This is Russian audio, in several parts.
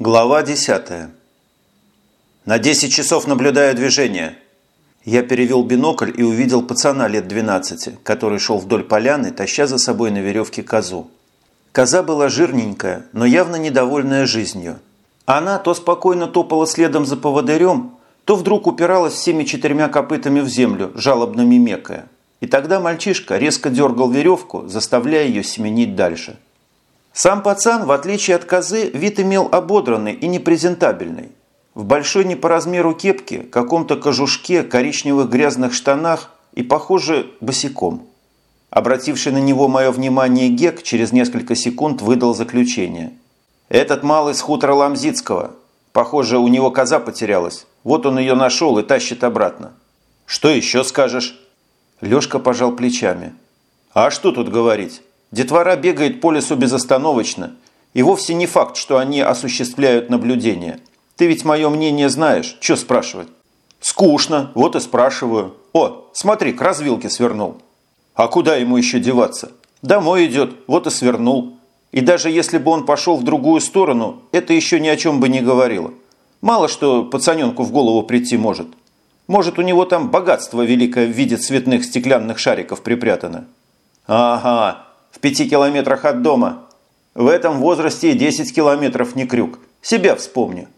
Глава 10. На 10 часов наблюдаю движение. Я перевел бинокль и увидел пацана лет 12, который шел вдоль поляны, таща за собой на веревке козу. Коза была жирненькая, но явно недовольная жизнью. Она то спокойно топала следом за поводырем, то вдруг упиралась всеми четырьмя копытами в землю, жалобно мимекая. И тогда мальчишка резко дергал веревку, заставляя ее семенить дальше – сам пацан, в отличие от козы, вид имел ободранный и непрезентабельный. В большой не по размеру кепке, каком-то кожушке, коричневых грязных штанах и, похоже, босиком. Обративший на него мое внимание Гек через несколько секунд выдал заключение. «Этот малый с хутора Ламзицкого. Похоже, у него коза потерялась. Вот он ее нашел и тащит обратно». «Что еще скажешь?» Лешка пожал плечами. «А что тут говорить? Детвора бегает по лесу безостановочно, и вовсе не факт, что они осуществляют наблюдение. Ты ведь мое мнение знаешь, что спрашивать? Скучно, вот и спрашиваю. О, смотри, к развилке свернул. А куда ему еще деваться? Домой идет, вот и свернул. И даже если бы он пошел в другую сторону, это еще ни о чем бы не говорило. Мало что пацаненку в голову прийти может. Может, у него там богатство великое в виде цветных стеклянных шариков припрятано. Ага, пяти километрах от дома. В этом возрасте 10 километров не крюк. Себя вспомни.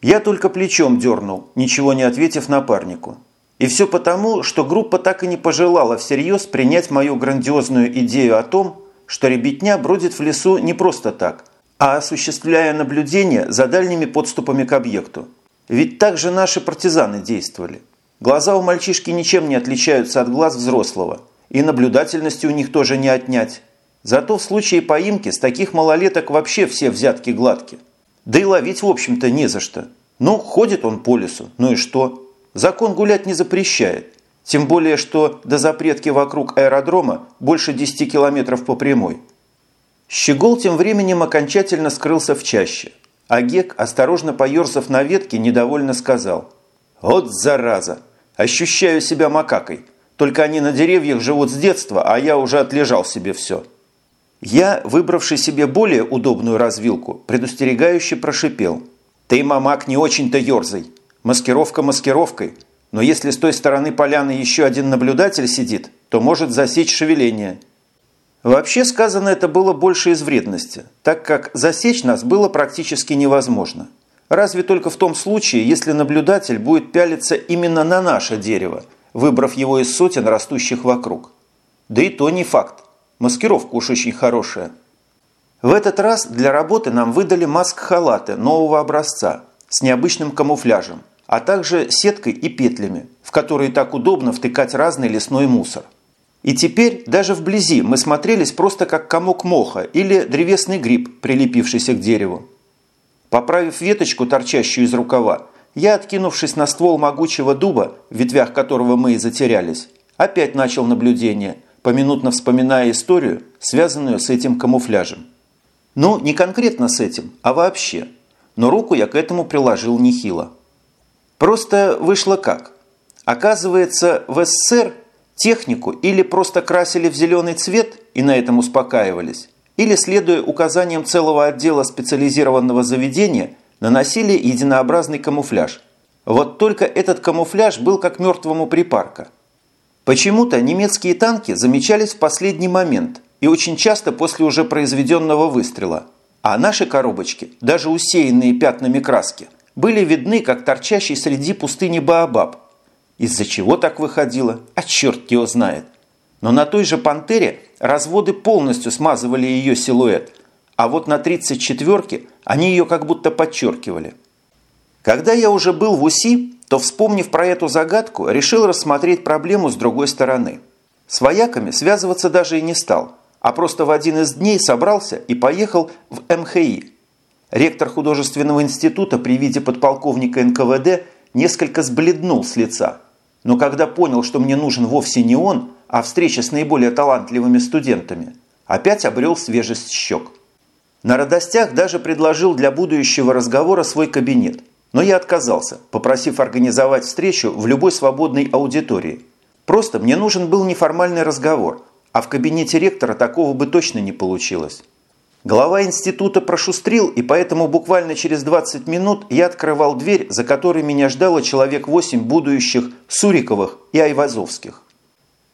Я только плечом дернул, ничего не ответив напарнику. И все потому, что группа так и не пожелала всерьез принять мою грандиозную идею о том, что ребятня бродит в лесу не просто так, а осуществляя наблюдение за дальними подступами к объекту. Ведь так же наши партизаны действовали. Глаза у мальчишки ничем не отличаются от глаз взрослого – и наблюдательности у них тоже не отнять. Зато в случае поимки с таких малолеток вообще все взятки гладки. Да и ловить, в общем-то, не за что. Ну, ходит он по лесу, ну и что? Закон гулять не запрещает. Тем более, что до запретки вокруг аэродрома больше 10 километров по прямой. Щегол тем временем окончательно скрылся в чаще. А Гек, осторожно поерзав на ветке, недовольно сказал. «Вот зараза! Ощущаю себя макакой. Только они на деревьях живут с детства, а я уже отлежал себе все. Я, выбравший себе более удобную развилку, предостерегающе прошипел. Ты, мамак, не очень-то ерзай. Маскировка маскировкой. Но если с той стороны поляны еще один наблюдатель сидит, то может засечь шевеление. Вообще сказано это было больше из вредности, так как засечь нас было практически невозможно. Разве только в том случае, если наблюдатель будет пялиться именно на наше дерево – выбрав его из сотен растущих вокруг. Да и то не факт. Маскировка уж очень хорошая. В этот раз для работы нам выдали маск-халаты нового образца с необычным камуфляжем, а также сеткой и петлями, в которые так удобно втыкать разный лесной мусор. И теперь даже вблизи мы смотрелись просто как комок моха или древесный гриб, прилепившийся к дереву. Поправив веточку, торчащую из рукава, я, откинувшись на ствол могучего дуба, в ветвях которого мы и затерялись, опять начал наблюдение, поминутно вспоминая историю, связанную с этим камуфляжем. Ну, не конкретно с этим, а вообще. Но руку я к этому приложил нехило. Просто вышло как? Оказывается, в СССР технику или просто красили в зеленый цвет и на этом успокаивались, или, следуя указаниям целого отдела специализированного заведения, наносили единообразный камуфляж. Вот только этот камуфляж был как мертвому припарка. Почему-то немецкие танки замечались в последний момент и очень часто после уже произведенного выстрела, а наши коробочки, даже усеянные пятнами краски, были видны как торчащий среди пустыни Баобаб. Из-за чего так выходило, а черт его знает. Но на той же «Пантере» разводы полностью смазывали ее силуэт, а вот на 34-ке они ее как будто подчеркивали. Когда я уже был в УСИ, то, вспомнив про эту загадку, решил рассмотреть проблему с другой стороны. С вояками связываться даже и не стал, а просто в один из дней собрался и поехал в МХИ. Ректор художественного института при виде подполковника НКВД несколько сбледнул с лица. Но когда понял, что мне нужен вовсе не он, а встреча с наиболее талантливыми студентами, опять обрел свежесть щек. На радостях даже предложил для будущего разговора свой кабинет, но я отказался, попросив организовать встречу в любой свободной аудитории. Просто мне нужен был неформальный разговор, а в кабинете ректора такого бы точно не получилось. Глава института прошустрил, и поэтому буквально через 20 минут я открывал дверь, за которой меня ждало человек 8 будущих Суриковых и Айвазовских.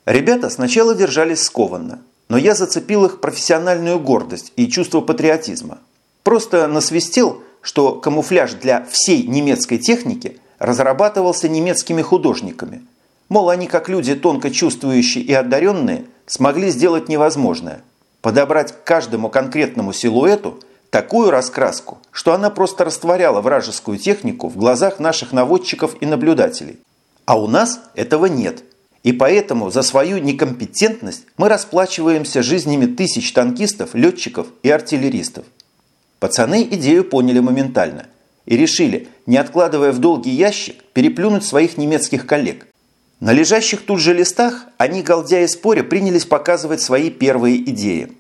Ребята сначала держались скованно, но я зацепил их профессиональную гордость и чувство патриотизма. Просто насвистел, что камуфляж для всей немецкой техники разрабатывался немецкими художниками. Мол, они, как люди тонко чувствующие и одаренные, смогли сделать невозможное – подобрать к каждому конкретному силуэту такую раскраску, что она просто растворяла вражескую технику в глазах наших наводчиков и наблюдателей. А у нас этого нет. И поэтому за свою некомпетентность мы расплачиваемся жизнями тысяч танкистов, летчиков и артиллеристов. Пацаны идею поняли моментально и решили, не откладывая в долгий ящик, переплюнуть своих немецких коллег. На лежащих тут же листах они, галдя и споря, принялись показывать свои первые идеи.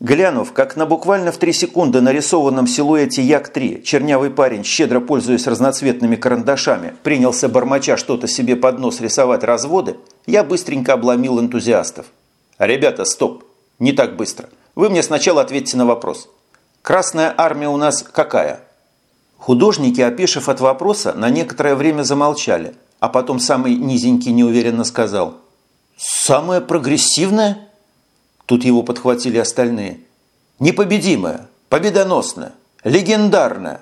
Глянув, как на буквально в три секунды нарисованном силуэте Як-3 чернявый парень, щедро пользуясь разноцветными карандашами, принялся бормоча что-то себе под нос рисовать разводы, я быстренько обломил энтузиастов. «Ребята, стоп! Не так быстро. Вы мне сначала ответьте на вопрос. Красная армия у нас какая?» Художники, опешив от вопроса, на некоторое время замолчали – а потом самый низенький неуверенно сказал «Самое прогрессивное?» Тут его подхватили остальные. «Непобедимое, победоносное, легендарное!»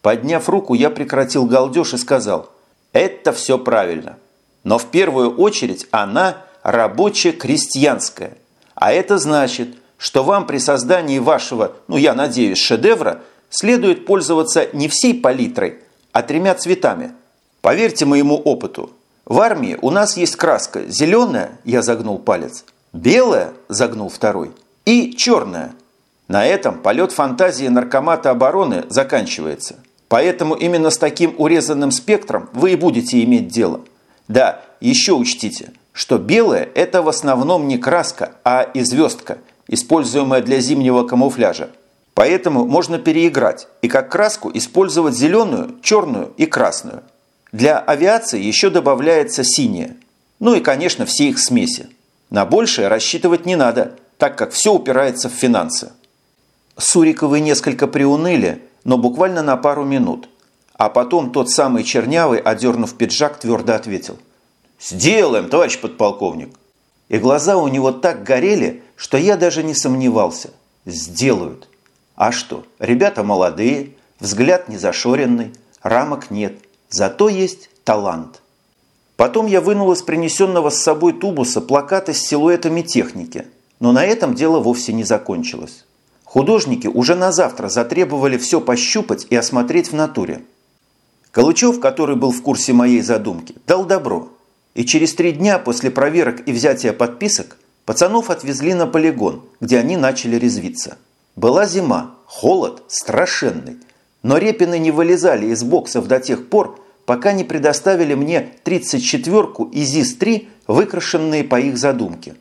Подняв руку, я прекратил галдеж и сказал «Это все правильно, но в первую очередь она рабоче-крестьянская, а это значит, что вам при создании вашего, ну я надеюсь, шедевра следует пользоваться не всей палитрой, а тремя цветами – Поверьте моему опыту, в армии у нас есть краска зеленая, я загнул палец, белая, загнул второй, и черная. На этом полет фантазии наркомата обороны заканчивается. Поэтому именно с таким урезанным спектром вы и будете иметь дело. Да, еще учтите, что белая – это в основном не краска, а и звездка, используемая для зимнего камуфляжа. Поэтому можно переиграть и как краску использовать зеленую, черную и красную – для авиации еще добавляется синяя. Ну и, конечно, все их смеси. На большее рассчитывать не надо, так как все упирается в финансы. Суриковы несколько приуныли, но буквально на пару минут. А потом тот самый Чернявый, одернув пиджак, твердо ответил. «Сделаем, товарищ подполковник!» И глаза у него так горели, что я даже не сомневался. Сделают. А что, ребята молодые, взгляд незашоренный, рамок нет – Зато есть талант. Потом я вынул из принесенного с собой тубуса плакаты с силуэтами техники, но на этом дело вовсе не закончилось. Художники уже на завтра затребовали все пощупать и осмотреть в натуре. Калычев, который был в курсе моей задумки, дал добро. И через три дня после проверок и взятия подписок пацанов отвезли на полигон, где они начали резвиться. Была зима, холод страшенный, но Репины не вылезали из боксов до тех пор, пока не предоставили мне 34-ку и ЗИС-3, выкрашенные по их задумке.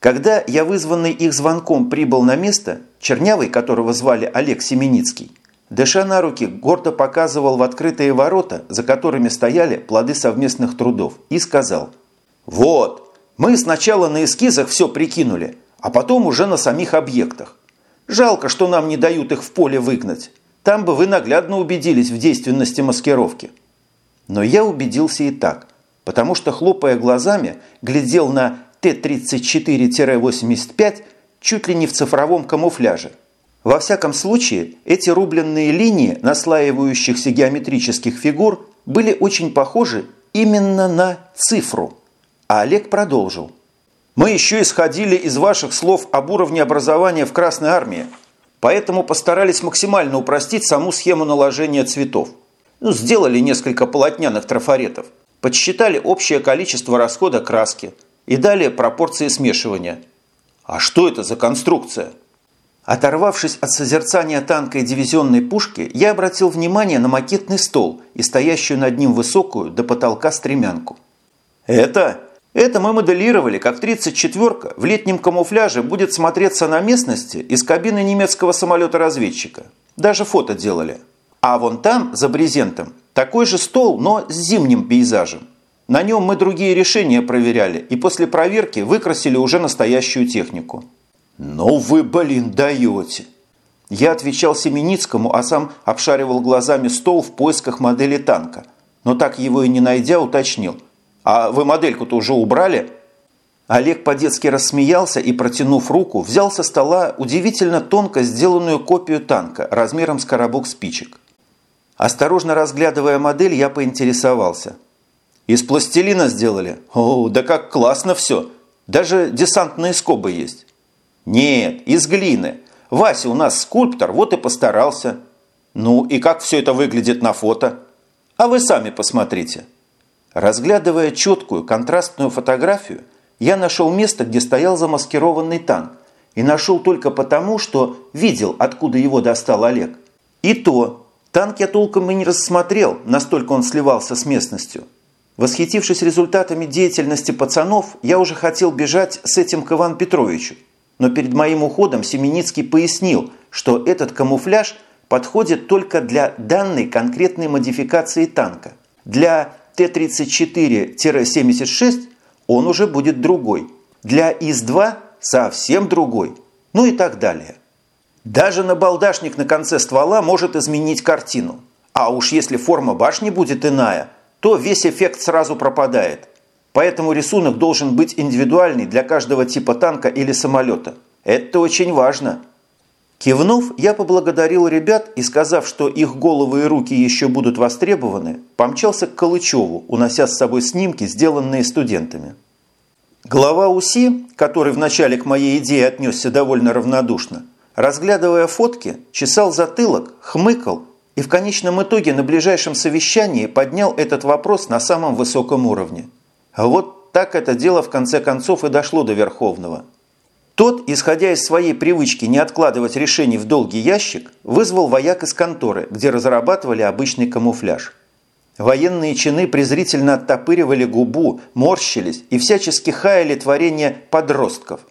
Когда я, вызванный их звонком, прибыл на место, Чернявый, которого звали Олег Семеницкий, дыша на руки, гордо показывал в открытые ворота, за которыми стояли плоды совместных трудов, и сказал «Вот, мы сначала на эскизах все прикинули, а потом уже на самих объектах. Жалко, что нам не дают их в поле выгнать. Там бы вы наглядно убедились в действенности маскировки. Но я убедился и так, потому что, хлопая глазами, глядел на Т-34-85 чуть ли не в цифровом камуфляже. Во всяком случае, эти рубленные линии наслаивающихся геометрических фигур были очень похожи именно на цифру. А Олег продолжил. «Мы еще исходили из ваших слов об уровне образования в Красной Армии поэтому постарались максимально упростить саму схему наложения цветов. Ну, сделали несколько полотняных трафаретов, подсчитали общее количество расхода краски и далее пропорции смешивания. А что это за конструкция? Оторвавшись от созерцания танка и дивизионной пушки, я обратил внимание на макетный стол и стоящую над ним высокую до потолка стремянку. Это это мы моделировали, как 34-ка в летнем камуфляже будет смотреться на местности из кабины немецкого самолета-разведчика. Даже фото делали. А вон там, за брезентом, такой же стол, но с зимним пейзажем. На нем мы другие решения проверяли и после проверки выкрасили уже настоящую технику. «Ну вы, блин, даете! Я отвечал Семеницкому, а сам обшаривал глазами стол в поисках модели танка. Но так его и не найдя, уточнил. «А вы модельку-то уже убрали?» Олег по-детски рассмеялся и, протянув руку, взял со стола удивительно тонко сделанную копию танка размером с коробок спичек. Осторожно разглядывая модель, я поинтересовался. «Из пластилина сделали? О, да как классно все! Даже десантные скобы есть!» «Нет, из глины. Вася у нас скульптор, вот и постарался». «Ну и как все это выглядит на фото?» «А вы сами посмотрите». Разглядывая четкую контрастную фотографию, я нашел место, где стоял замаскированный танк. И нашел только потому, что видел, откуда его достал Олег. И то, танк я толком и не рассмотрел, настолько он сливался с местностью. Восхитившись результатами деятельности пацанов, я уже хотел бежать с этим к Ивану Петровичу. Но перед моим уходом Семеницкий пояснил, что этот камуфляж подходит только для данной конкретной модификации танка. Для Т-34-76 он уже будет другой. Для ИС-2 совсем другой. Ну и так далее. Даже набалдашник на конце ствола может изменить картину. А уж если форма башни будет иная, то весь эффект сразу пропадает. Поэтому рисунок должен быть индивидуальный для каждого типа танка или самолета. Это очень важно. Кивнув, я поблагодарил ребят и, сказав, что их головы и руки еще будут востребованы, помчался к Калычеву, унося с собой снимки, сделанные студентами. Глава УСИ, который вначале к моей идее отнесся довольно равнодушно, разглядывая фотки, чесал затылок, хмыкал и в конечном итоге на ближайшем совещании поднял этот вопрос на самом высоком уровне. Вот так это дело в конце концов и дошло до Верховного – тот, исходя из своей привычки не откладывать решений в долгий ящик, вызвал вояк из конторы, где разрабатывали обычный камуфляж. Военные чины презрительно оттопыривали губу, морщились и всячески хаяли творение подростков.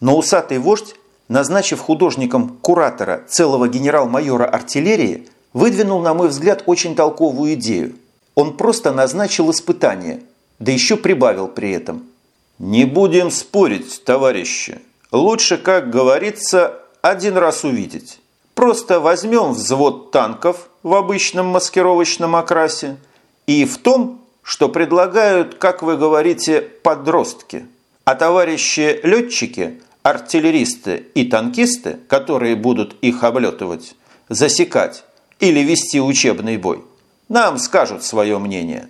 Но усатый вождь, назначив художником куратора целого генерал-майора артиллерии, выдвинул, на мой взгляд, очень толковую идею. Он просто назначил испытание, да еще прибавил при этом. «Не будем спорить, товарищи. Лучше, как говорится, один раз увидеть. Просто возьмем взвод танков в обычном маскировочном окрасе и в том, что предлагают, как вы говорите, подростки. А товарищи летчики, артиллеристы и танкисты, которые будут их облетывать, засекать или вести учебный бой, нам скажут свое мнение.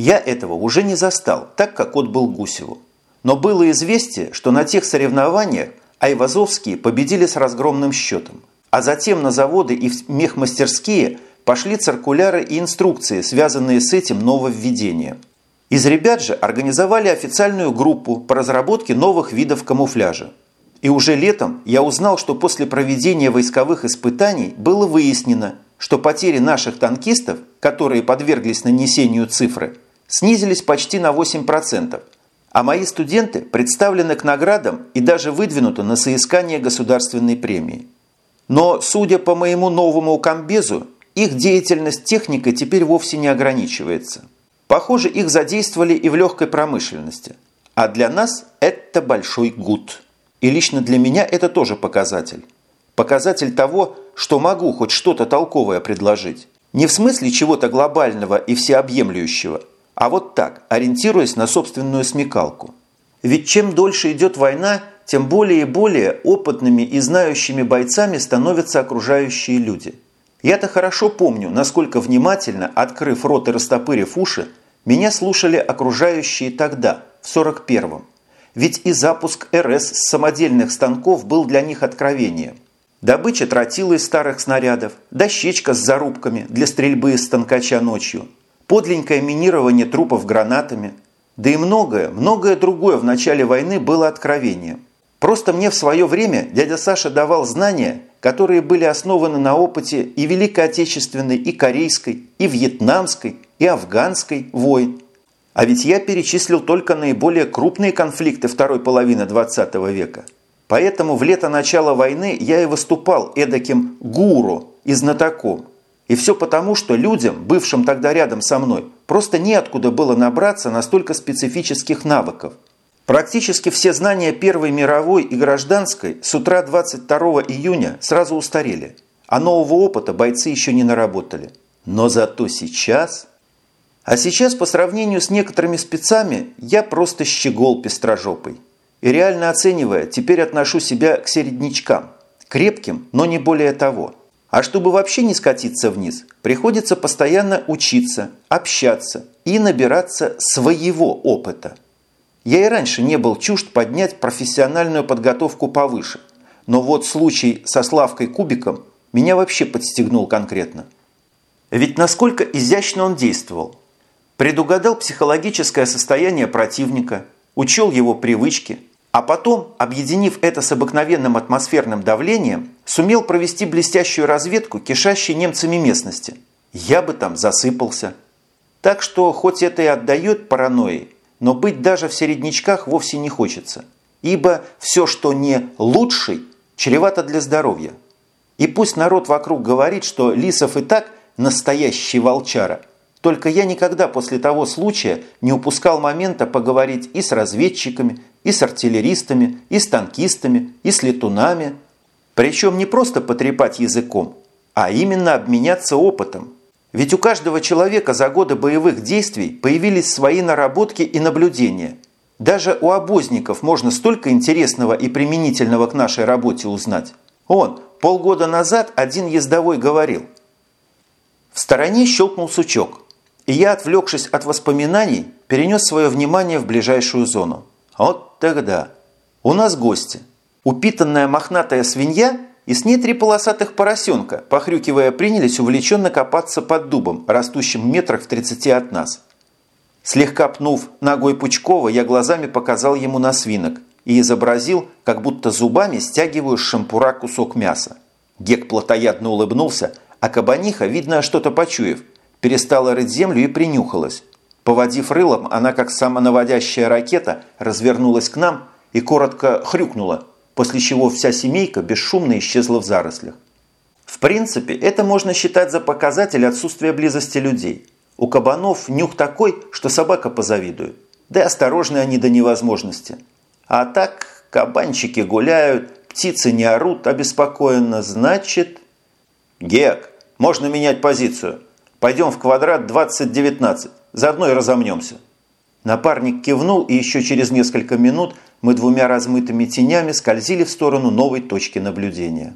Я этого уже не застал, так как он был Гусеву. Но было известие, что на тех соревнованиях айвазовские победили с разгромным счетом. А затем на заводы и в мехмастерские пошли циркуляры и инструкции, связанные с этим нововведением. Из ребят же организовали официальную группу по разработке новых видов камуфляжа. И уже летом я узнал, что после проведения войсковых испытаний было выяснено, что потери наших танкистов, которые подверглись нанесению цифры, снизились почти на 8%, а мои студенты представлены к наградам и даже выдвинуты на соискание государственной премии. Но, судя по моему новому комбезу, их деятельность техникой теперь вовсе не ограничивается. Похоже, их задействовали и в легкой промышленности. А для нас это большой гуд. И лично для меня это тоже показатель. Показатель того, что могу хоть что-то толковое предложить. Не в смысле чего-то глобального и всеобъемлющего, а вот так, ориентируясь на собственную смекалку. Ведь чем дольше идет война, тем более и более опытными и знающими бойцами становятся окружающие люди. Я-то хорошо помню, насколько внимательно, открыв рот и растопырив уши, меня слушали окружающие тогда, в 41-м. Ведь и запуск РС с самодельных станков был для них откровением. Добыча тротила из старых снарядов, дощечка с зарубками для стрельбы из станкача ночью – подленькое минирование трупов гранатами, да и многое, многое другое в начале войны было откровением. Просто мне в свое время дядя Саша давал знания, которые были основаны на опыте и Великой Отечественной, и Корейской, и Вьетнамской, и Афганской войн. А ведь я перечислил только наиболее крупные конфликты второй половины 20 века. Поэтому в лето начала войны я и выступал эдаким гуру и знатоком. И все потому, что людям, бывшим тогда рядом со мной, просто неоткуда было набраться настолько специфических навыков. Практически все знания Первой мировой и гражданской с утра 22 июня сразу устарели, а нового опыта бойцы еще не наработали. Но зато сейчас... А сейчас, по сравнению с некоторыми спецами, я просто щегол пестрожопый. И реально оценивая, теперь отношу себя к середнячкам. Крепким, но не более того. А чтобы вообще не скатиться вниз, приходится постоянно учиться, общаться и набираться своего опыта. Я и раньше не был чужд поднять профессиональную подготовку повыше. Но вот случай со Славкой Кубиком меня вообще подстегнул конкретно. Ведь насколько изящно он действовал. Предугадал психологическое состояние противника, учел его привычки, а потом, объединив это с обыкновенным атмосферным давлением, сумел провести блестящую разведку кишащей немцами местности. Я бы там засыпался. Так что, хоть это и отдает паранойей, но быть даже в середнячках вовсе не хочется, ибо все, что не лучший, чревато для здоровья. И пусть народ вокруг говорит, что Лисов и так настоящий волчара, только я никогда после того случая не упускал момента поговорить и с разведчиками, и с артиллеристами, и с танкистами, и с летунами. Причем не просто потрепать языком, а именно обменяться опытом, ведь у каждого человека за годы боевых действий появились свои наработки и наблюдения. Даже у обозников можно столько интересного и применительного к нашей работе узнать. Он, полгода назад один ездовой говорил. В стороне щелкнул сучок, и я, отвлекшись от воспоминаний, перенес свое внимание в ближайшую зону. Вот тогда. У нас гости. Упитанная мохнатая свинья и с ней три полосатых поросенка, похрюкивая, принялись увлеченно копаться под дубом, растущим метрах в тридцати от нас. Слегка пнув ногой Пучкова, я глазами показал ему на свинок и изобразил, как будто зубами стягиваю с шампура кусок мяса. Гек плотоядно улыбнулся, а кабаниха, видно что-то почуяв, перестала рыть землю и принюхалась. Поводив рылом, она, как самонаводящая ракета, развернулась к нам и коротко хрюкнула – после чего вся семейка бесшумно исчезла в зарослях. В принципе, это можно считать за показатель отсутствия близости людей. У кабанов нюх такой, что собака позавидует. Да и осторожны они до невозможности. А так кабанчики гуляют, птицы не орут обеспокоенно, значит... Гек, можно менять позицию. Пойдем в квадрат 2019, заодно и разомнемся. Напарник кивнул, и еще через несколько минут мы двумя размытыми тенями скользили в сторону новой точки наблюдения.